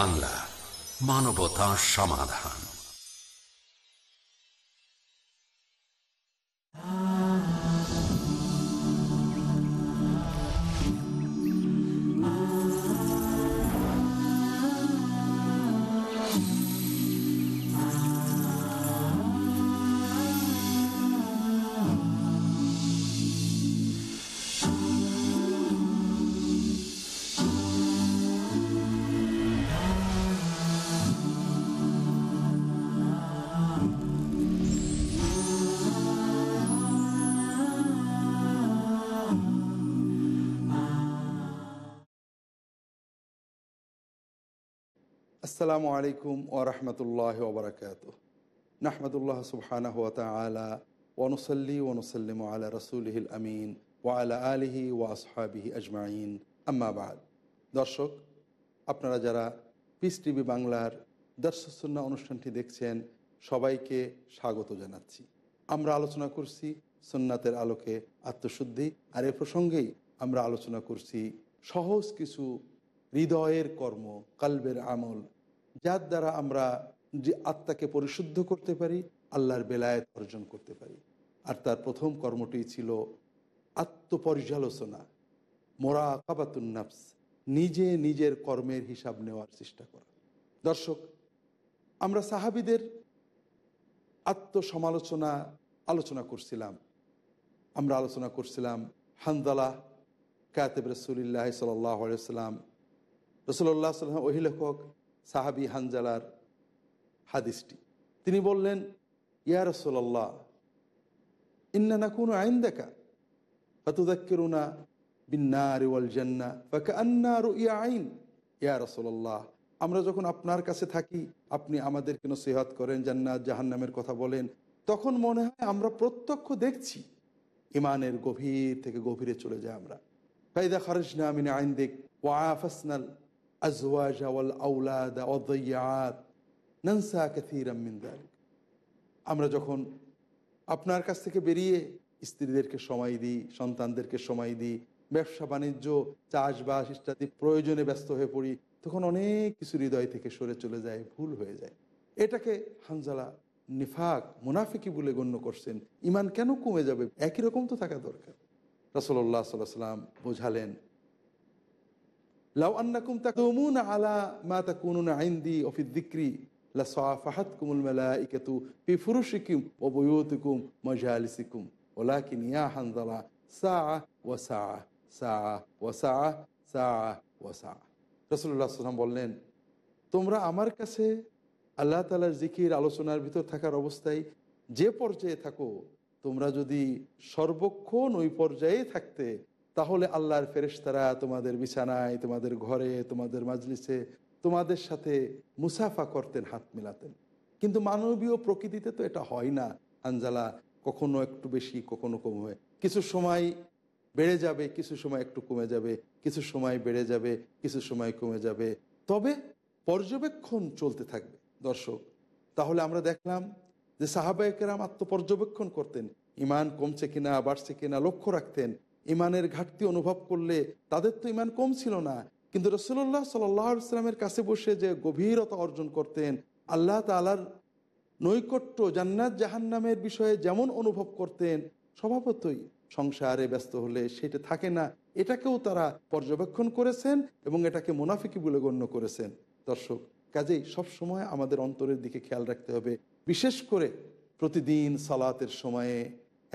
বাংলা মানবতা সমাধান। আসসালামু আলাইকুম ও ওরহমতুল্লাহ ওবরাকাত নাহমদুল্লাহ সুবহানাহ তালা ওনসল্লি ওনসল্লিম আলা রসুলহিল আমিন ওয়ালা আলিহি ওয়া আসহাবিহি আজমাইন। আম্মাবাদ দর্শক, আপনারা যারা পিস টিভি বাংলার দর্শসন্না অনুষ্ঠানটি দেখছেন, সবাইকে স্বাগত জানাচ্ছি। আমরা আলোচনা করছি সুন্নাতের আলোকে আত্মশুদ্ধি, আর এ প্রসঙ্গেই আমরা আলোচনা করছি সহজ কিছু হৃদয়ের কর্ম, কালবের আমল যার দ্বারা আমরা যে আত্মাকে পরিশুদ্ধ করতে পারি, আল্লাহর বেলায়েত অর্জন করতে পারি। আর তার প্রথম কর্মটি ছিল আত্মপর্যালোচনা মোরা কাবাতুন্নাফস নিজে নিজের কর্মের হিসাব নেওয়ার চেষ্টা করা। দর্শক, আমরা সাহাবিদের আত্মসমালোচনা আলোচনা করছিলাম। আমরা আলোচনা করছিলাম হানদালা কাতেব রসুলিল্লাহ সাল্লাম রসুল্লাহ সাল্লাম ওহিলেখক সাহাবি হানজালার হাদিসটি। তিনি বললেন, ইয়া রসোল্লাহ ইন্না না কোনো আইন দেখা ফতুদাক্কিরুনা বিন্নার ওয়াল জান্না ফাকা ইয়া আইন। ইয়া রসোল্লাহ আমরা যখন আপনার কাছে থাকি, আপনি আমাদেরকে নসিহাত করেন, জান্নাত, জাহান্নামের কথা বলেন, তখন মনে হয় আমরা প্রত্যক্ষ দেখছি ইমানের গভীর থেকে গভীরে চলে যায় আমরা। ফাইদা খারজনা মিন আইন দেখ ওয়াফাসনাল আজওয়াজা ওয়াল আউলাদা ওয়াদ নানসা কাথিরাম মিন যালিক আমরা যখন আপনার কাছ থেকে বেরিয়ে স্ত্রীদেরকে সময় দিই, সন্তানদেরকে সময় দিই, ব্যবসা, বাণিজ্য, চাষবাস ইত্যাদি প্রয়োজনে ব্যস্ত হয়ে পড়ি, তখন অনেক কিছু হৃদয় থেকে সরে চলে যায়, ভুল হয়ে যায়। এটাকে হানজালা নিফাক, মুনাফিকি বলে গণ্য করছেন। ইমান কেন কমে যাবে? একই রকম তো থাকা দরকার। রসল্লাহ সাল্লাহ সাল্লাম বোঝালেন আলা মা ফি ফুরুশিকুম ওয়া ইয়া হানজালা, সাআ ওয়া সাল্লাল্লাহু বললেন, তোমরা আমার কাছে আল্লাহ তাআলার জিকির আলোচনার ভিতর থাকার অবস্থায় যে পর্যায়ে থাকো, তোমরা যদি সর্বক্ষণ ওই পর্যায়ে থাকতে তাহলে আল্লাহর ফেরেশতারা তোমাদের বিছানায়, তোমাদের ঘরে, তোমাদের মাজলিসে, তোমাদের সাথে মুসাফা করতেন, হাত মেলাতেন। কিন্তু মানবীয় প্রকৃতিতে তো এটা হয় না। আঞ্জালা কখনো একটু বেশি, কখনো কম হয়। কিছু সময় বেড়ে যাবে, কিছু সময় একটু কমে যাবে, কিছু সময় বেড়ে যাবে, কিছু সময় কমে যাবে। তবে পর্যবেক্ষণ চলতে থাকবে। দর্শক, তাহলে আমরা দেখলাম যে সাহাবাহিকেরাম আত্মপর্যবেক্ষণ করতেন। ইমান কমছে কিনা, বাড়ছে কিনা, লক্ষ্য রাখতেন। ইমানের ঘাটতি অনুভব করলে তাদের তো ইমান কম ছিল না। কিন্তু রসুল্লাহ সাল্লামের কাছে বসে যে গভীরতা অর্জন করতেন, আল্লাহ তালার নৈকট্য জান্নাত জাহান্নামের বিষয়ে যেমন অনুভব করতেন, স্বভাবতই সংসারে ব্যস্ত হলে সেটা থাকে না। এটাকেও তারা পর্যবেক্ষণ করেছেন এবং এটাকে মুনাফিকি বলে গণ্য করেছেন। দর্শক, কাজেই সব সময় আমাদের অন্তরের দিকে খেয়াল রাখতে হবে। বিশেষ করে প্রতিদিন সালাতের সময়ে,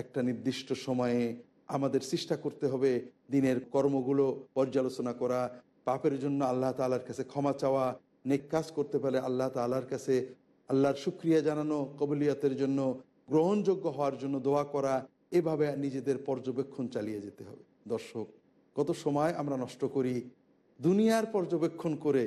একটা নির্দিষ্ট সময়ে আমাদের চেষ্টা করতে হবে দিনের কর্মগুলো পর্যালোচনা করা, পাপের জন্য আল্লাহ তালার কাছে ক্ষমা চাওয়া, নেক কাজ করতে পারে আল্লাহ তালার কাছে আল্লাহর সুক্রিয়া জানানো, কবলিয়াতের জন্য, গ্রহণযোগ্য হওয়ার জন্য দোয়া করা, এভাবে নিজেদের পর্যবেক্ষণ চালিয়ে যেতে হবে। দর্শক, কত সময় আমরা নষ্ট করি, দুনিয়ার পর্যবেক্ষণ করে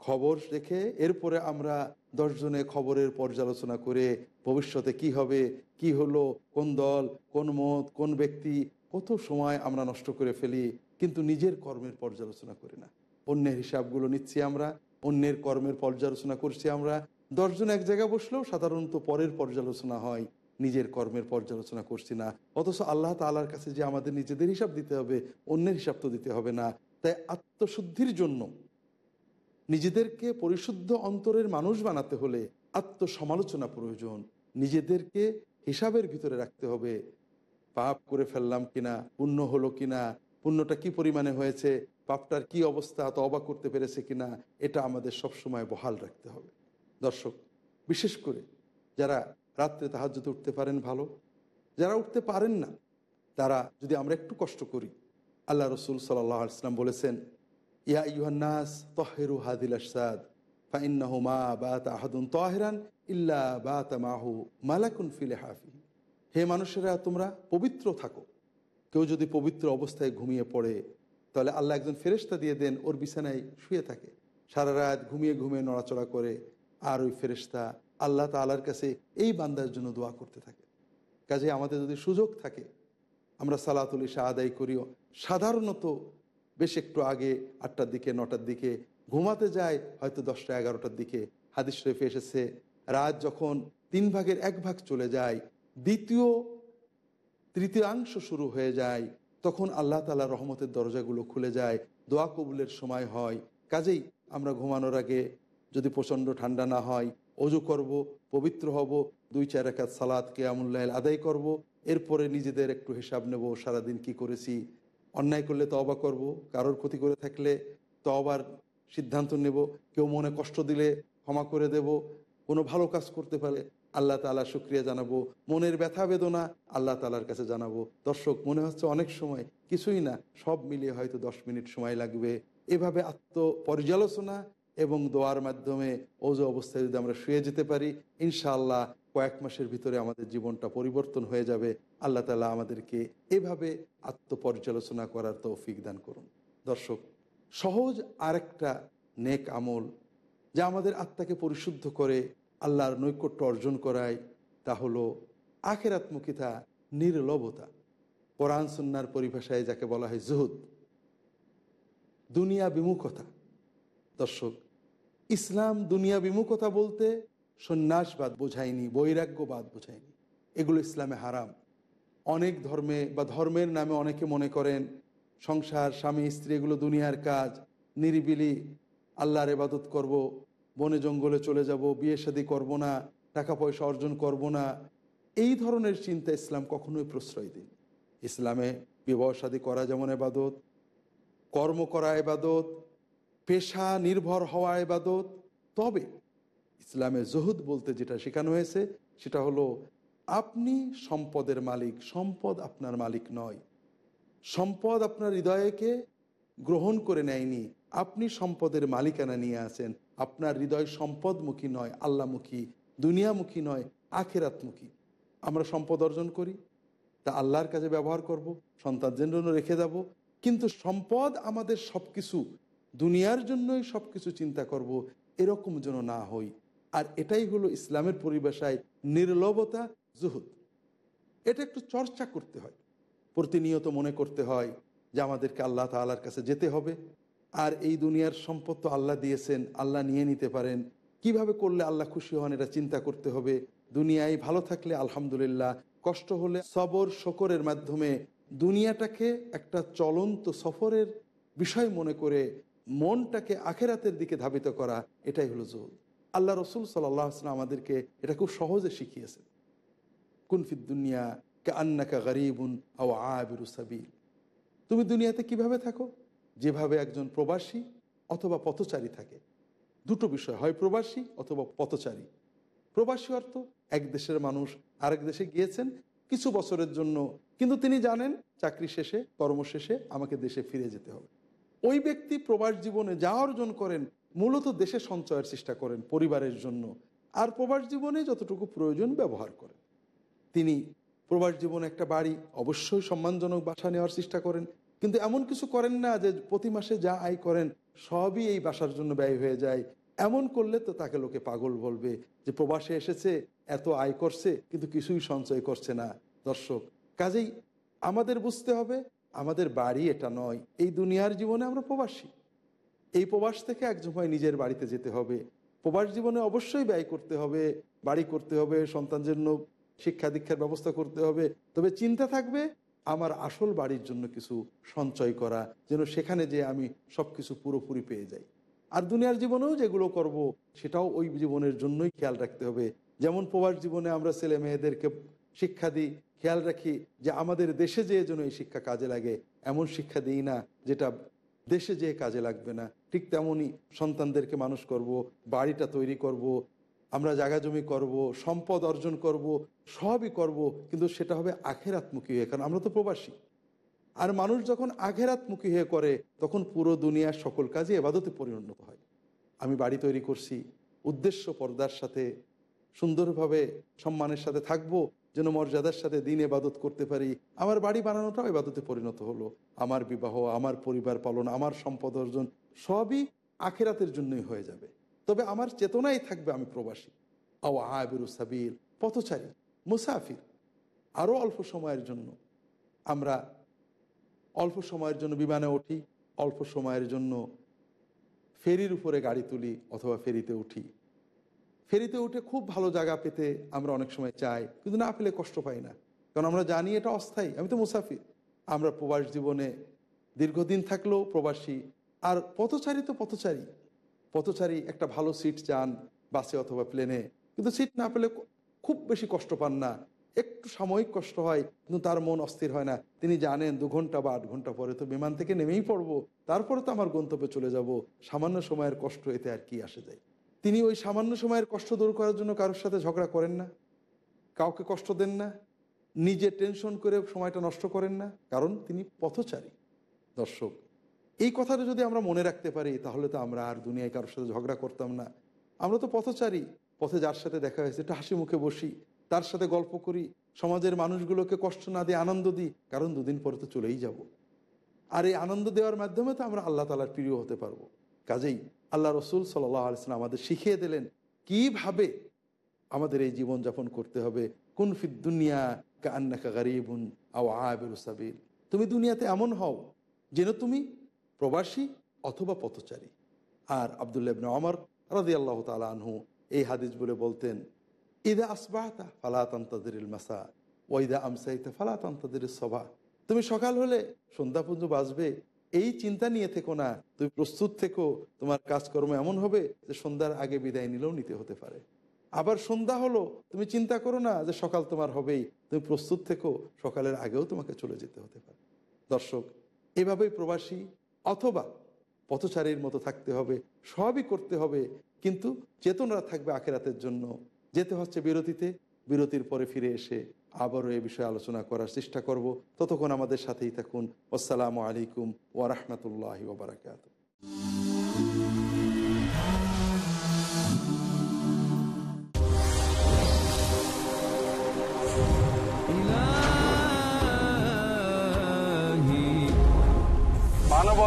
খবর দেখে, এরপরে আমরা দশজনে খবরের পর্যালোচনা করে ভবিষ্যতে কি হবে, কি হলো, কোন দল, কোন মত, কোন ব্যক্তি কত সময় আমরা নষ্ট করে ফেলি, কিন্তু নিজের কর্মের পর্যালোচনা করি না। অন্যের হিসাবগুলো নিচ্ছি আমরা, অন্যের কর্মের পর্যালোচনা করছি আমরা। দশজন এক জায়গায় বসলেও সাধারণত পরের পর্যালোচনা হয়, নিজের কর্মের পর্যালোচনা করছি না। অথচ আল্লাহ তালার কাছে যে আমাদের নিজেদের হিসাব দিতে হবে, অন্যের হিসাব তো দিতে হবে না। তাই আত্মশুদ্ধির জন্য নিজেদেরকে পরিশুদ্ধ অন্তরের মানুষ বানাতে হলে আত্মসমালোচনা প্রয়োজন। নিজেদেরকে হিসাবের ভিতরে রাখতে হবে। পাপ করে ফেললাম কিনা, পুণ্য হলো কিনা, পুণ্যটা কি পরিমাণে হয়েছে, পাপটার কি অবস্থা তবা করতে পেরেছে কিনা, এটা আমাদের সবসময় বহাল রাখতে হবে। দর্শক, বিশেষ করে যারা রাত্রে তাহাজ্যতে উঠতে পারেন ভালো, যারা উঠতে পারেন না, তারা যদি আমরা একটু কষ্ট করি, আল্লাহ রসুল সাল্লাহ বলেছেন, ইয়া ইউহান্নাস তহেরু হাদিল আসাদ ফাইন্নাহু মা বা তাহাদুন তহেরান, ইল্লা বাত মাহু মালাকুন ফিলে হাফি হে মানুষেরা, তোমরা পবিত্র থাকো। কেউ যদি পবিত্র অবস্থায় ঘুমিয়ে পড়ে, তাহলে আল্লাহ একজন ফেরেস্তা দিয়ে দেন, ওর বিছানায় শুয়ে থাকে। সারা রাত ঘুমিয়ে ঘুমিয়ে নড়াচড়া করে, আর ওই ফেরেস্তা আল্লাহ তালার কাছে এই বান্দার জন্য দোয়া করতে থাকে। কাজে আমাদের যদি সুযোগ থাকে, আমরা সালাতুল ইসা আদায় করিও। সাধারণত বেশ একটু আগে, আটটার দিকে, নটার দিকে ঘুমাতে যায় হয়তো দশটা এগারোটার দিকে। হাদিস শরীফে এসেছে, রাত যখন তিন ভাগের এক ভাগ চলে যায় দ্বিতীয়, তৃতীয়াংশ শুরু হয়ে যায়। তখন আল্লাহ তালা রহমতের দরজাগুলো খুলে যায়, দোয়া কবুলের সময় হয়। কাজেই আমরা ঘুমানোর আগে যদি প্রচণ্ড ঠান্ডা না হয়, অজু করব, পবিত্র হব, দুই, চার একাত সালাদ কেয়ামুল্লাহ আদায় করব। এরপরে নিজেদের একটু হিসাব নেব, সারাদিন কি করেছি। অন্যায় করলে তবা করব, কারোর ক্ষতি করে থাকলে তবার সিদ্ধান্ত নেব। কেউ মনে কষ্ট দিলে ক্ষমা করে দেব। কোনো ভালো কাজ করতে পারে আল্লাহ তালা শুক্রিয়া জানাব। মনের ব্যথা, বেদনা আল্লাহ তালার কাছে জানাব। দর্শক, মনে হচ্ছে অনেক সময় কিছুই না, সব মিলিয়ে হয়তো দশ মিনিট সময় লাগবে। এভাবে আত্ম আত্মপর্যালোচনা এবং দোয়ার মাধ্যমে ওজো অবস্থায় যদি আমরা শুয়ে যেতে পারি, ইনশাআল্লাহ কয়েক মাসের ভিতরে আমাদের জীবনটা পরিবর্তন হয়ে যাবে। আল্লাহ তালা আমাদেরকে এভাবে আত্মপর্যালোচনা করার তৌফিক দান করুন। দর্শক, সহজ আরেকটা নেক আমল যা আমাদের আত্মাকে পরিশুদ্ধ করে আল্লাহর নৈকট্য অর্জন করায়, তা হলো আখেরাত্মকিতা নির্লভতা। কোরআন সন্ন্যার পরিভাষায় যাকে বলা হয় জুহুদ। দুনিয়া বিমুখতা। দর্শক, ইসলাম দুনিয়া বিমুখতা বলতে সন্ন্যাসবাদ বোঝায়নি, বৈরাগ্যবাদ বোঝায়নি। এগুলো ইসলামে হারাম। অনেক ধর্মে বা ধর্মের নামে অনেকে মনে করেন, সংসার, স্বামী, স্ত্রী এগুলো দুনিয়ার কাজ, নিরিবিলি আল্লাহর এবাদত করব বনে জঙ্গলে চলে যাব, বিয়ে শাদী করব না, টাকা পয়সা অর্জন করব না। এই ধরনের চিন্তা ইসলাম কখনোই প্রশ্রয় দিন ইসলামে বিবাহ শাদী করা যেমন এবাদত, কর্ম করা এবাদত, পেশা নির্ভর হওয়া এবাদত, তবে ইসলামে জহুদ বলতে যেটা শেখানো হয়েছে, সেটা হলো আপনি সম্পদের মালিক, সম্পদ আপনার মালিক নয়। সম্পদ আপনার হৃদয়কে গ্রহণ করে নেয়নি আপনি সম্পদের মালিকানা নিয়ে আছেন। আপনার হৃদয় সম্পদমুখী নয়, আল্লামুখী, দুনিয়ামুখী নয়, আখেরাতমুখী। আমরা সম্পদ অর্জন করি, তা আল্লাহর কাছে ব্যবহার করব সন্তানদের জন্য রেখে যাব, কিন্তু সম্পদ আমাদের সব কিছু দুনিয়ার জন্যই সব কিছু চিন্তা করব, এরকম যেন না হই। আর এটাই হলো ইসলামের পরিভাষায় নির্লভতা, জুহুদ। এটা একটু চর্চা করতে হয়, প্রতিনিয়ত মনে করতে হয় যে আমাদেরকে আল্লাহ তালার কাছে যেতে হবে। আর এই দুনিয়ার সম্পদ তো আল্লাহ দিয়েছেন, আল্লাহ নিয়ে নিতে পারেন। কীভাবে করলে আল্লাহ খুশি হন, এটা চিন্তা করতে হবে। দুনিয়ায় ভালো থাকলে আলহামদুলিল্লাহ, কষ্ট হলে সবর, শকরের মাধ্যমে দুনিয়াটাকে একটা চলন্ত সফরের বিষয় মনে করে মনটাকে আখেরাতের দিকে ধাবিত করা, এটাই হলো জোর। আল্লাহ রসুল সাল্লাম আমাদেরকে এটা খুব সহজে শিখিয়েছেন। কুনফিদ দুনিয়া কে গরিবুন আও তুমি দুনিয়াতে কীভাবে থাকো? যেভাবে একজন প্রবাসী অথবা পথচারী থাকে। দুটো বিষয় হয়, প্রবাসী অথবা পথচারী। প্রবাসী অর্থ এক দেশের মানুষ আরেক দেশে গিয়েছেন কিছু বছরের জন্য, কিন্তু তিনি জানেন চাকরি শেষে কর্মশেষে আমাকে দেশে ফিরে যেতে হবে। ওই ব্যক্তি প্রবাস জীবনে যা অর্জন করেন মূলত দেশে সঞ্চয়ের চেষ্টা করেন পরিবারের জন্য, আর প্রবাস জীবনে যতটুকু প্রয়োজন ব্যবহার করেন। তিনি প্রবাস জীবনে একটা বাড়ি অবশ্যই সম্মানজনক বাসা নেওয়ার চেষ্টা করেন কিন্তু এমন কিছু করেন না যে প্রতি মাসে যা আয় করেন সবই এই বাসার জন্য ব্যয় হয়ে যায়। এমন করলে তো তাকে লোকে পাগল বলবে যে প্রবাসে এসেছে, এত আয় করছে, কিন্তু কিছুই সঞ্চয় করছে না। দর্শক, কাজেই আমাদের বুঝতে হবে আমাদের বাড়ি এটা নয়, এই দুনিয়ার জীবনে আমরা প্রবাসী। এই প্রবাস থেকে এক সময় নিজের বাড়িতে যেতে হবে। প্রবাস জীবনে অবশ্যই ব্যয় করতে হবে, বাড়ি করতে হবে, সন্তান জন্য শিক্ষা দীক্ষার ব্যবস্থা করতে হবে। তবে চিন্তা থাকবে আমার আসল বাড়ির জন্য কিছু সঞ্চয় করা, যেন সেখানে যে আমি সব কিছু পুরোপুরি পেয়ে যাই। আর দুনিয়ার জীবনেও যেগুলো করব, সেটাও ওই জীবনের জন্যই খেয়াল রাখতে হবে। যেমন প্রবাস জীবনে আমরা ছেলে মেয়েদেরকে শিক্ষা দিই, খেয়াল রাখি যে আমাদের দেশে যেয়ে যেন এই শিক্ষা কাজে লাগে। এমন শিক্ষা দিই না যেটা দেশে যেয়ে কাজে লাগবে না। ঠিক তেমনই সন্তানদেরকে মানুষ করব, বাড়িটা তৈরি করব আমরা জায়গা জমি করব, সম্পদ অর্জন করব, সবই করব, কিন্তু সেটা হবে আখেরাতমুখী হয়ে, কারণ আমরা তো প্রবাসী। আর মানুষ যখন আঘেরাতমুখী হয়ে করে, তখন পুরো দুনিয়ার সকল কাজে এবাদতে পরিণত হয়। আমি বাড়ি তৈরি করছি, উদ্দেশ্য পর্দার সাথে, সুন্দরভাবে সম্মানের সাথে থাকব, যেন মর্যাদার সাথে দিন এবাদত করতে পারি। আমার বাড়ি বানানোটাও এবাদতে পরিণত হলো। আমার বিবাহ, আমার পরিবার পালন, আমার সম্পদ অর্জন, সবই আখেরাতের জন্যই হয়ে যাবে। তবে আমার চেতনাই থাকবে আমি প্রবাসী। আও আবিরু সাবির পথচারী, মুসাফির। আরও অল্প সময়ের জন্য। আমরা অল্প সময়ের জন্য বিমানে উঠি, অল্প সময়ের জন্য ফেরির উপরে গাড়ি তুলি অথবা ফেরিতে উঠি। ফেরিতে উঠে খুব ভালো জায়গা পেতে আমরা অনেক সময় চাই, কিন্তু না পেলে কষ্ট পাই না। কারণ আমরা জানি এটা অস্থায়ী, আমি তো মুসাফির। আমরা প্রবাস জীবনে দীর্ঘদিন থাকলেও প্রবাসী। আর পথচারী তো পথচারী। পথচারী একটা ভালো সিট চান বাসে অথবা প্লেনে কিন্তু সিট না পেলে খুব বেশি কষ্ট পান না। একটু সাময়িক কষ্ট হয়, কিন্তু তার মন অস্থির হয় না। তিনি জানেন, দু ঘণ্টা বা আট ঘণ্টা পরে তো বিমান থেকে নেমেই পড়ব। তারপরে তো আমার গন্তব্যে চলে যাব। সামান্য সময়ের কষ্ট, এতে আর কি আসে যায়। তিনি ওই সামান্য সময়ের কষ্ট দূর করার জন্য কারোর সাথে ঝগড়া করেন না। কাউকে কষ্ট দেন না। নিজে টেনশন করে সময়টা নষ্ট করেন না। কারণ তিনি পথচারী, দর্শক। এই কথাটা যদি আমরা মনে রাখতে পারি, তাহলে তো আমরা আর দুনিয়ায় কারোর সাথে ঝগড়া করতাম না। আমরা তো পথচারী। পথে যার সাথে দেখা হয়েছে, একটু হাসি মুখে বসি, তার সাথে গল্প করি, সমাজের মানুষগুলোকে কষ্ট না দিয়ে আনন্দ দিই, কারণ দুদিন পরে তো চলেই যাব। আর এই আনন্দ দেওয়ার মাধ্যমে তো আমরা আল্লাহ তালার প্রিয় হতে পারব। কাজেই আল্লাহ রসুল সাল্লাহ আলিয়াল্লাম আমাদের শিখিয়ে দিলেন, কীভাবে আমাদের এই জীবনযাপন করতে হবে। কোন ফিদ দুনিয়া কান্নাকা গরিবুন আও আবের তুমি দুনিয়াতে এমন হও, যেন তুমি প্রবাসী অথবা পথচারী। আর আবদুল্লাবনে অমর রাজি আল্লাহ তালা আনহু এই হাদিস বলে বলতেন, ইদা আসবাহতা ফালাতান্তাদের মাসা ওইদা আমসাইতা ফালাতান্তাদের সভা তুমি সকাল হলে সন্ধ্যা পুঞ্জ বাজবে এই চিন্তা নিয়ে থেকো না। তুমি প্রস্তুত থেকো, তোমার কাজকর্ম এমন হবে যে সন্ধ্যার আগে বিদায় নিলেও নিতে হতে পারে। আবার সন্ধ্যা হলো, তুমি চিন্তা করো না যে সকাল তোমার হবেই। তুমি প্রস্তুত থেকো, সকালের আগেও তোমাকে চলে যেতে হতে পারে। দর্শক, এভাবেই প্রবাসী অথবা পথচারীর মতো থাকতে হবে, সবই করতে হবে, কিন্তু চেতনরা থাকবে আখেরাতের জন্য। যেতে হচ্ছে বিরতিতে, বিরতির পরে ফিরে এসে আবারও এ বিষয়ে আলোচনা করার চেষ্টা করব। ততক্ষণ আমাদের সাথেই থাকুন। আসসালামু আলাইকুম ওয়ারহমতুল্লাহ ওবরাকাত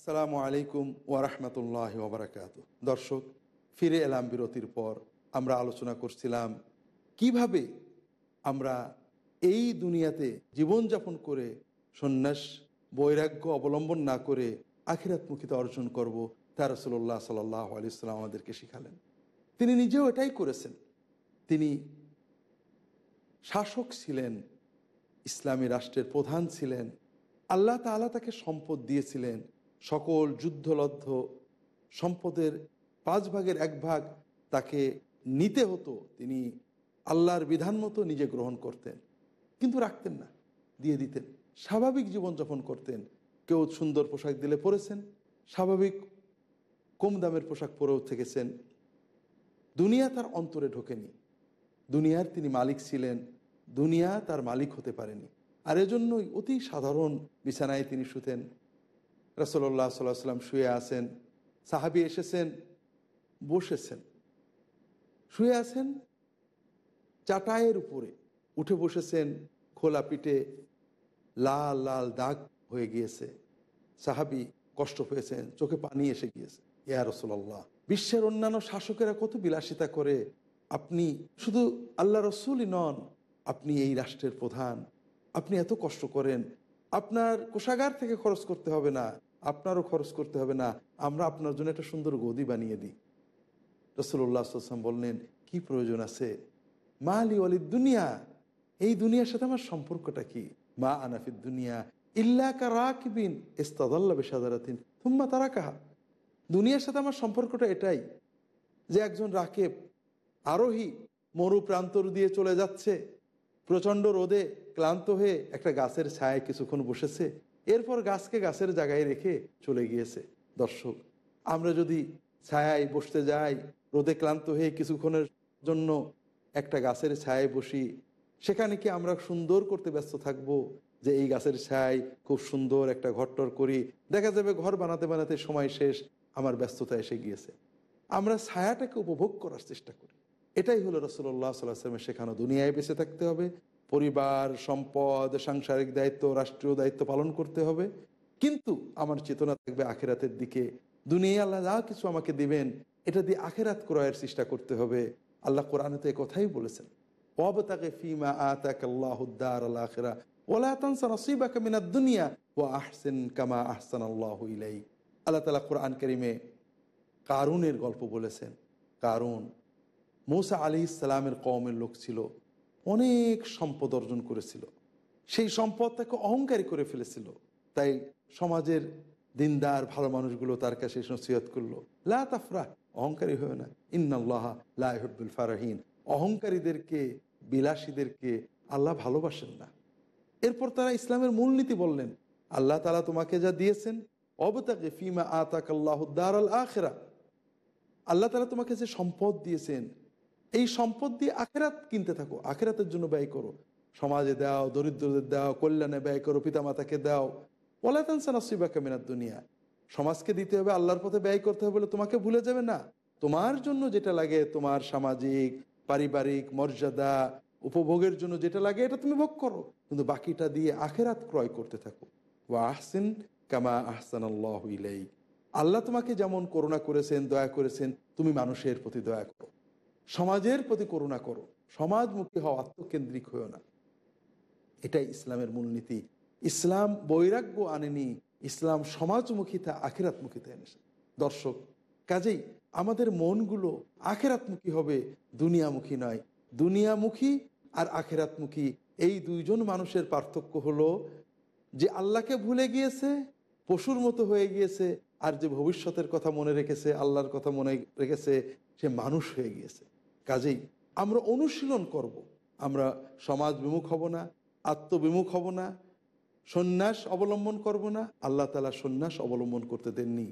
আসসালামু আলাইকুম ওয়ারহমতুল্লাহ ওবরাকাত দর্শক, ফিরে এলাম বিরতির পর। আমরা আলোচনা করছিলাম কীভাবে আমরা এই দুনিয়াতে জীবনযাপন করে সন্ন্যাস, বৈরাগ্য অবলম্বন না করে আখিরাতমুখিতা অর্জন করব তা রসল্লাহ সাল্লাহ আলিয়াল্লাম আমাদেরকে শিখালেন। তিনি নিজেও এটাই করেছেন। তিনি শাসক ছিলেন, ইসলামী রাষ্ট্রের প্রধান ছিলেন, আল্লাহ তালা তাকে সম্পদ দিয়েছিলেন সকল যুদ্ধলব্ধ সম্পদের পাঁচ ভাগের এক ভাগ তাকে নিতে হতো। তিনি আল্লাহর বিধান মতো নিজে গ্রহণ করতেন, কিন্তু রাখতেন না, দিয়ে দিতেন। স্বাভাবিক জীবনযাপন করতেন। কেউ সুন্দর পোশাক দিলে পরেছেন, স্বাভাবিক কম দামের পোশাক পরেও থেকেছেন। দুনিয়া তার অন্তরে ঢোকেনি। দুনিয়ার তিনি মালিক ছিলেন, দুনিয়া তার মালিক হতে পারেনি। আর এজন্যই অতি সাধারণ বিছানায় তিনি শুতেন। রসল্লাহ সাল্লাহ সাল্লাম শুয়ে আছেন। সাহাবি এসেছেন, বসেছেন। শুয়ে আছেন চাটায়ের উপরে উঠে বসেছেন, খোলা পিঠে লাল লাল দাগ হয়ে গিয়েছে। সাহাবি কষ্ট পেয়েছেন, চোখে পানি এসে গিয়েছে। ইয়া রসুল্লাহ বিশ্বের অন্যান্য শাসকেরা কত বিলাসিতা করে, আপনি শুধু আল্লাহ রসুলই নন, আপনি এই রাষ্ট্রের প্রধান। আপনি এত কষ্ট করেন, আপনার কোষাগার থেকে খরচ করতে হবে না। আপনারও খরচ করতে হবে না, আমরা আপনার জন্য একটা সুন্দর গদি বানিয়ে দিই। রসুল্লাহ আসলাম বললেন, কি প্রয়োজন আছে? মা আলী অলিদ দুনিয়া। এই দুনিয়ার সাথে আমার সম্পর্কটা কি? মা আনাফিদ দুনিয়া ইল্লা কা রাকিবিন ইস্তাদাল্লা বেসাদারাতিন তুম্মা তারা কাহা দুনিয়ার সাথে আমার সম্পর্কটা এটাই যে একজন রাকেব আরোহী মরু প্রান্তর দিয়ে চলে যাচ্ছে, প্রচণ্ড রোদে ক্লান্ত হয়ে একটা গাছের ছায় কিছুক্ষণ বসেছে এরপর গাছকে গাছের জায়গায় রেখে চলে গিয়েছে দর্শক। আমরা যদি ছায়ায় বসতে যাই, রোদে ক্লান্ত হয়ে কিছুক্ষণের জন্য একটা গাছের ছায়ায় বসি, সেখানে কি আমরা সুন্দর করতে ব্যস্ত থাকব যে এই গাছের ছায় খুব সুন্দর একটা ঘরটর করি? দেখা যাবে ঘর বানাতে বানাতে সময় শেষ, আমার ব্যস্ততা এসে গিয়েছে। আমরা ছায়াটাকে উপভোগ করার চেষ্টা করি। এটাই হলো রসল্লাহ সাল্লাহামের শেখানো, দুনিয়ায় বেঁচে থাকতে হবে পরিবার, সম্পদ, সাংসারিক দায়িত্ব, রাষ্ট্রীয় দায়িত্ব পালন করতে হবে। কিন্তু আমার চেতনা থাকবে আখেরাতের দিকে। দুনিয়া আল্লাহ যা কিছু আমাকে দিবেন, এটা দিয়ে আখেরাত ক্রয়ের চেষ্টা করতে হবে। আল্লাহ কোরআনে তো কথাই বলেছেন। ওয়াবতাকে ফিমা আতাক আল্লাহুদ্দার আল আখেরা ওলা তানসা নসিবাকা মিনাদ দুনিয়া ও আহসেন কামা আহসান আল্লাহ ইলাই আল্লাহ তালা কোরআন করিমে কারুনের গল্প বলেছেন। কারুন, মৌসা আলী ইসলামের কওমের লোক ছিল। অনেক সম্পদ অর্জন করেছিল। সেই সম্পদ তাকে অহংকারী করে ফেলেছিল। তাই সমাজের দিনদার, ভালো মানুষগুলো তার কাছে নসিহত করল। লা তাফরাহ, অহংকারী হয়ে না। ইন্নাল্লাহ লাহবুল ফারাহিন। অহংকারীদেরকে, বিলাসীদেরকে আল্লাহ ভালোবাসেন না। এরপর তারা ইসলামের মূলনীতি বললেন, আল্লাহ তালা তোমাকে যা দিয়েছেন, অবতাকে ফিমা আতাক আল্লাহ আল আখেরা আল্লাহ তালা তোমাকে যে সম্পদ দিয়েছেন এই সম্পদ দিয়ে আখেরাত কিনতে থাকো, আখেরাতের জন্য ব্যয় করো। সমাজে দাও, দরিদ্রদের দাও, কল্যাণে ব্যয় করো, পিতামাতাকে দাও। ওলাতানসা মিনার দুনিয়া। সমাজকে দিতে হবে, আল্লাহর পথে ব্যয় করতে হবে বলে তোমাকে ভুলে যাবে না। তোমার জন্য যেটা লাগে, তোমার সামাজিক, পারিবারিক মর্যাদা, উপভোগের জন্য যেটা লাগে, এটা তুমি ভোগ করো। কিন্তু বাকিটা দিয়ে আখেরাত ক্রয় করতে থাকো। ও আহসিন কামা আহসান আল্লাহ আল্লাহ তোমাকে যেমন করুণা করেছেন, দয়া করেছেন, তুমি মানুষের প্রতি দয়া করো। সমাজের প্রতি করুণা করো। সমাজমুখী হও, আত্মকেন্দ্রিক হয়েও না। এটাই ইসলামের মূলনীতি। ইসলাম বৈরাগ্য আনেনি, ইসলাম সমাজমুখিতা আখেরাতমুখিতা এনেছে। দর্শক, কাজেই আমাদের মনগুলো আখেরাতমুখী হবে, দুনিয়ামুখী নয়। দুনিয়ামুখী আর আখেরাতমুখী, এই দুইজন মানুষের পার্থক্য হলো যে আল্লাহকে ভুলে গিয়েছে, পশুর মতো হয়ে গিয়েছে, আর যে ভবিষ্যতের কথা মনে রেখেছে, আল্লাহর কথা মনে রেখেছে, সে মানুষ হয়ে গিয়েছে। কাজেই আমরা অনুশীলন করব। আমরা সমাজ বিমুখ হব না, আত্মবিমুখ হব না, সন্ন্যাস অবলম্বন করব না, আল্লাহ তালা সন্ন্যাস অবলম্বন করতে দেননি।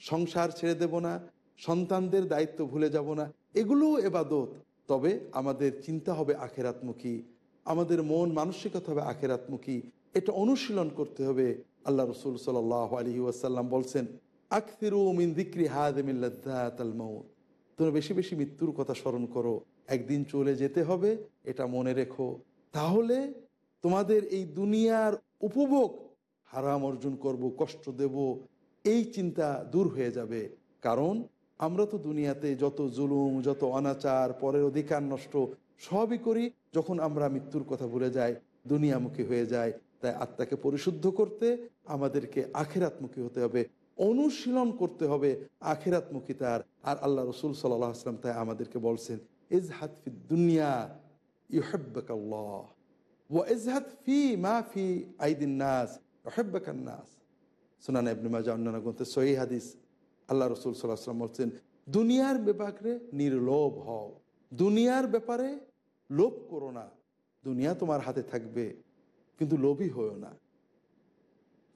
সংসার ছেড়ে দেব না, সন্তানদের দায়িত্ব ভুলে যাব না, এগুলোও এবাদত। তবে আমাদের চিন্তা হবে আখেরাত্মুখী, আমাদের মন মানসিকতা হবে আখেরাত্মুখী, এটা অনুশীলন করতে হবে। আল্লাহ রসুল সাল আলী ওয়াসাল্লাম বলছেন আখতিরু মিন দিক্রি হাদিমিল্লাল মৌত তুমি বেশি বেশি মৃত্যুর কথা স্মরণ করো। একদিন চলে যেতে হবে, এটা মনে রেখো। তাহলে তোমাদের এই দুনিয়ার উপভোগ হারাম অর্জন করব, কষ্ট দেব, এই চিন্তা দূর হয়ে যাবে। কারণ আমরা তো দুনিয়াতে যত জুলুম, যত অনাচার, পরের অধিকার নষ্ট সবই করি, যখন আমরা মৃত্যুর কথা ভুলে যাই, দুনিয়ামুখী হয়ে যায় তাই আত্মাকে পরিশুদ্ধ করতে আমাদেরকে আখেরাতমুখী হতে হবে। অনুশীলন করতে হবে আখেরাতমুখী তার। আর আল্লাহ রসুল সাল্লাহ আসলাম তাই আমাদেরকে বলছেন, ইজহাদ ফি দুনিয়া ইউহেব্বাকাল্লাহ ওয়া ইজহাদ ফি মা ফি আইদিন নাস ইউহেব্বাকান নাস। সুনান ইবনে মাজাহ, অন্যান্য গ্রন্থে সহি হাদিস। আল্লাহ রসুল সাল্লাহ আসলাম বলছেন, দুনিয়ার ব্যাপারে নির্লোভ হও। দুনিয়ার ব্যাপারে লোভ করো না। দুনিয়া তোমার হাতে থাকবে, কিন্তু লোভী হয়েও না।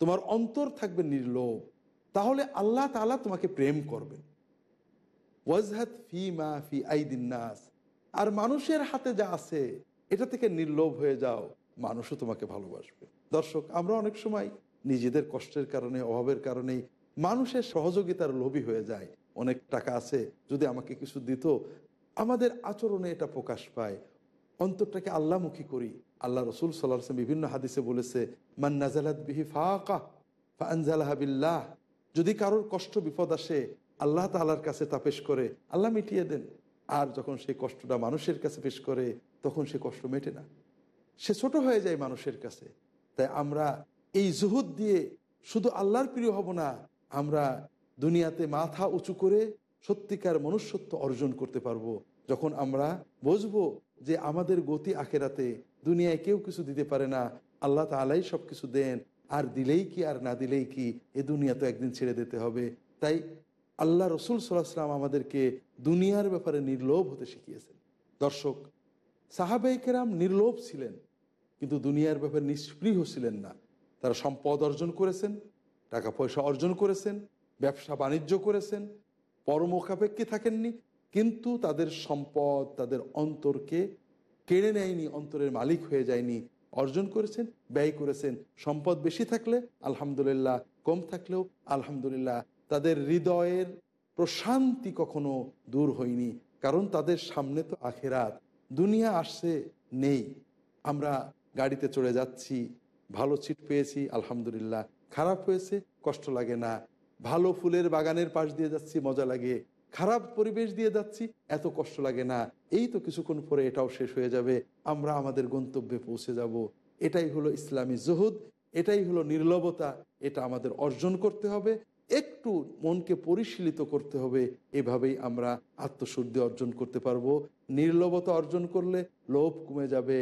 তোমার অন্তর থাকবে নির্লোভ। তাহলে আল্লাহ তাআলা তোমাকে প্রেম করবেন। ওয়াজহাত ফি মা ফি আইদিন নাস। আর মানুষের হাতে যা আছে, এটা থেকে নির্লোভ হয়ে যাও, মানুষও তোমাকে ভালোবাসবে। দর্শক, আমরা অনেক সময় নিজেদের কষ্টের কারণে, অভাবের কারণেই মানুষের সহযোগিতার লোভী হয়ে যায় অনেক টাকা আছে, যদি আমাকে কিছু দিত, আমাদের আচরণে এটা প্রকাশ পায়। অন্তরটাকে আল্লাহমুখী করি। আল্লাহ রসুল সাল্লাহ বিভিন্ন হাদিসে বলেছে, মান নাজালাত বিহি ফাঁকা ফানজালাহাবিল্লাহ যদি কারোর কষ্ট, বিপদ আসে, আল্লাহ তালার কাছে তা পেশ করে, আল্লাহ মিটিয়ে দেন। আর যখন সেই কষ্টটা মানুষের কাছে পেশ করে, তখন সে কষ্ট মেটে না। সে ছোট হয়ে যায় মানুষের কাছে। তাই আমরা এই জুহুদ দিয়ে শুধু আল্লাহর প্রিয় হব না, আমরা দুনিয়াতে মাথা উঁচু করে সত্যিকার মনুষ্যত্ব অর্জন করতে পারব। যখন আমরা বুঝব যে আমাদের গতি আখেরাতে দুনিয়ায় কেউ কিছু দিতে পারে না, আল্লাহ তালাই সব কিছু দেন আর দিলেই কি, আর না দিলেই কি, এ দুনিয়া তো একদিন ছেড়ে দিতে হবে। তাই আল্লাহ রসুল সাল্লাহাম আমাদেরকে দুনিয়ার ব্যাপারে নির্লোভ হতে শিখিয়েছেন। দর্শক সাহাবাইকেরাম নির্লোভ ছিলেন, কিন্তু দুনিয়ার ব্যাপারে নিষ্পৃহ ছিলেন না। তারা সম্পদ অর্জন করেছেন, টাকা পয়সা অর্জন করেছেন, ব্যবসা বাণিজ্য করেছেন পরমোখাপেক্ষে থাকেননি, কিন্তু তাদের সম্পদ, তাদের অন্তরকে কেড়ে নেয়নি, অন্তরের মালিক হয়ে যায়নি। অর্জন করেছেন, ব্যয় করেছেন। সম্পদ বেশি থাকলে আলহামদুলিল্লাহ, কম থাকলেও আলহামদুলিল্লাহ। তাদের হৃদয়ের প্রশান্তি কখনো দূর হয়নি, কারণ তাদের সামনে তো আখেরাত। দুনিয়া আসছে, নেই। আমরা গাড়িতে চড়ে যাচ্ছি, ভালো সিট পেয়েছি, আলহামদুলিল্লাহ। খারাপ হয়েছে, কষ্ট লাগে না। ভালো ফুলের বাগানের পাশ দিয়ে যাচ্ছি, মজা লাগে। খারাপ পরিবেশ দিয়ে যাচ্ছি, এত কষ্ট লাগে না। এই তো কিছুক্ষণ পরে এটাও শেষ হয়ে যাবে, আমরা আমাদের গন্তব্যে পৌঁছে যাব। এটাই হলো ইসলামী জহুদ, এটাই হলো নির্লবতা এটা আমাদের অর্জন করতে হবে, একটু মনকে পরিশীলিত করতে হবে, এভাবেই আমরা আত্মশুদ্ধি অর্জন করতে পারব। নির্লবতা অর্জন করলে লোভ কমে যাবে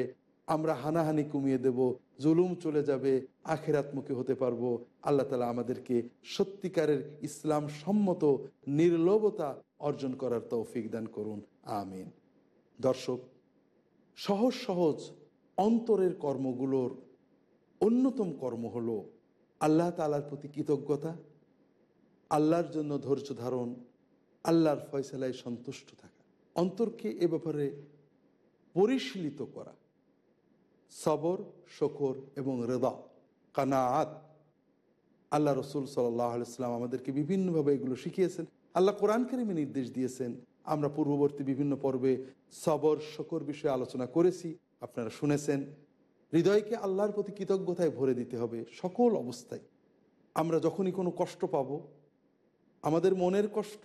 আমরা হানাহানি কমিয়ে দেব, জুলুম চলে যাবে, আখেরাত্মুখী হতে পারব। আল্লাহ তালা আমাদেরকে সত্যিকারের ইসলাম সম্মত নির্লোভতা অর্জন করার তৌফিক দান করুন। আমিন। দর্শক, সহজ সহজ অন্তরের কর্মগুলোর অন্যতম কর্ম হল আল্লাহ তালার প্রতি কৃতজ্ঞতা, আল্লাহর জন্য ধৈর্য ধারণ, আল্লাহর ফয়সালায় সন্তুষ্ট থাকা। অন্তরকে এ ব্যাপারে পরিশীলিত করা। সবর, শকর এবং রেদা, কানাআত। আল্লাহ রসুল সাল্লাম আমাদেরকে বিভিন্নভাবে এগুলো শিখিয়েছেন। আল্লাহ কোরআন কারিমে নির্দেশ দিয়েছেন, আমরা পূর্ববর্তী বিভিন্ন পর্বে সবর, শকর বিষয়ে আলোচনা করেছি, আপনারা শুনেছেন। হৃদয়কে আল্লাহর প্রতি কৃতজ্ঞতায় ভরে দিতে হবে সকল অবস্থায়। আমরা যখনই কোনো কষ্ট পাব, আমাদের মনের কষ্ট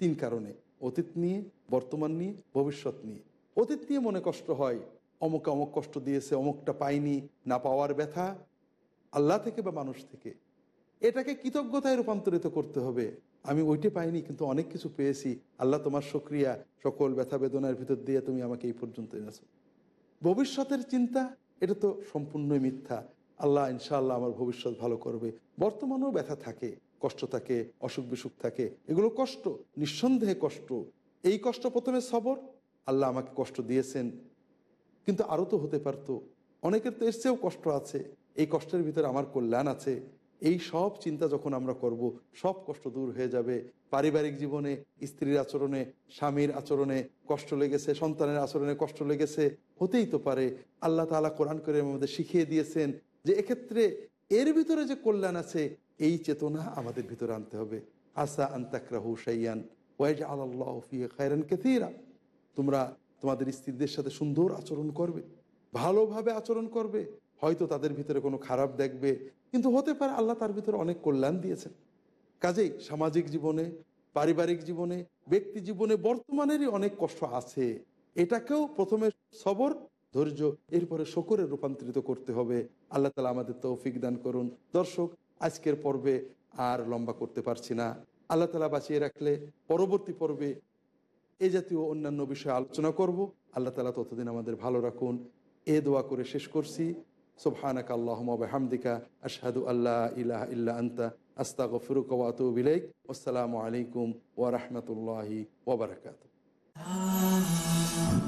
তিন কারণে, অতীত নিয়ে, বর্তমান নিয়ে, ভবিষ্যৎ নিয়ে। অতীত নিয়ে মনে কষ্ট হয় অমুক অমুক কষ্ট দিয়েছে, অমুকটা পাইনি, না পাওয়ার ব্যথা। আল্লাহ থেকে বা মানুষ থেকে? এটাকে কৃতজ্ঞতায় রূপান্তরিত করতে হবে। আমি ওইটা পাইনি, কিন্তু অনেক কিছু পেয়েছি। আল্লাহ তোমার সক্রিয়া সকল ব্যথা বেদনার ভিতর দিয়ে তুমি আমাকে এই পর্যন্ত এনেছো। ভবিষ্যতের চিন্তা, এটা তো সম্পূর্ণই মিথ্যা। আল্লাহ ইনশাআল্লাহ আমার ভবিষ্যৎ ভালো করবে। বর্তমানেও ব্যথা থাকে, কষ্ট থাকে, অসুখ বিসুখ থাকে। এগুলো কষ্ট, নিঃসন্দেহে কষ্ট। এই কষ্ট প্রথমে সবর। আল্লাহ আমাকে কষ্ট দিয়েছেন। কিন্তু আরও তো হতে পারতো। অনেকের তো চেয়েও কষ্ট আছে। এই কষ্টের ভিতরে আমার কল্যাণ আছে। এই সব চিন্তা যখন আমরা করব, সব কষ্ট দূর হয়ে যাবে। পারিবারিক জীবনে, স্ত্রীর আচরণে, স্বামীর আচরণে কষ্ট লেগেছে, সন্তানের আচরণে কষ্ট লেগেছে, হতেই তো পারে। আল্লাহ তালা কোরআন করে আমাদের শিখিয়ে দিয়েছেন যে এক্ষেত্রে এর ভিতরে যে কল্যাণ আছে, এই চেতনা আমাদের ভিতরে আনতে হবে। আসা আন্তাকরাহু সাইয়ান ওয়াইজ আল্লাহ ফি খায়রান কেথিরা তোমরা তোমাদের স্ত্রীদের সাথে সুন্দর আচরণ করবে, ভালোভাবে আচরণ করবে। হয়তো তাদের ভিতরে কোনো খারাপ দেখবে, কিন্তু হতে পারে আল্লাহ তার ভিতরে অনেক কল্যাণ দিয়েছেন। কাজেই সামাজিক জীবনে, পারিবারিক জীবনে, ব্যক্তি জীবনে বর্তমানেরই অনেক কষ্ট আছে। এটাকেও প্রথমে সবর, ধৈর্য, এরপরে শকরে রূপান্তরিত করতে হবে। আল্লাহ তালা আমাদের তৌফিক দান করুন। দর্শক, আজকের পর্বে আর লম্বা করতে পারছি না। আল্লাহ তালা বাঁচিয়ে রাখলে পরবর্তী পর্বে এ জাতীয় অন্যান্য বিষয়ে আলোচনা করব। আল্লাহ তালা ততদিন আমাদের ভালো রাখুন। এ দোয়া করে শেষ করছি। সোহানাক আল্লাহমদিকা আশহাদু আল্লাহ ইলাহ ইল্লা আন্তা আস্তাগফিরুকা ফিরুক আতুবু ইলাইক। আসসালামু আলাইকুম ওয়া ওবরাকাত ওয়া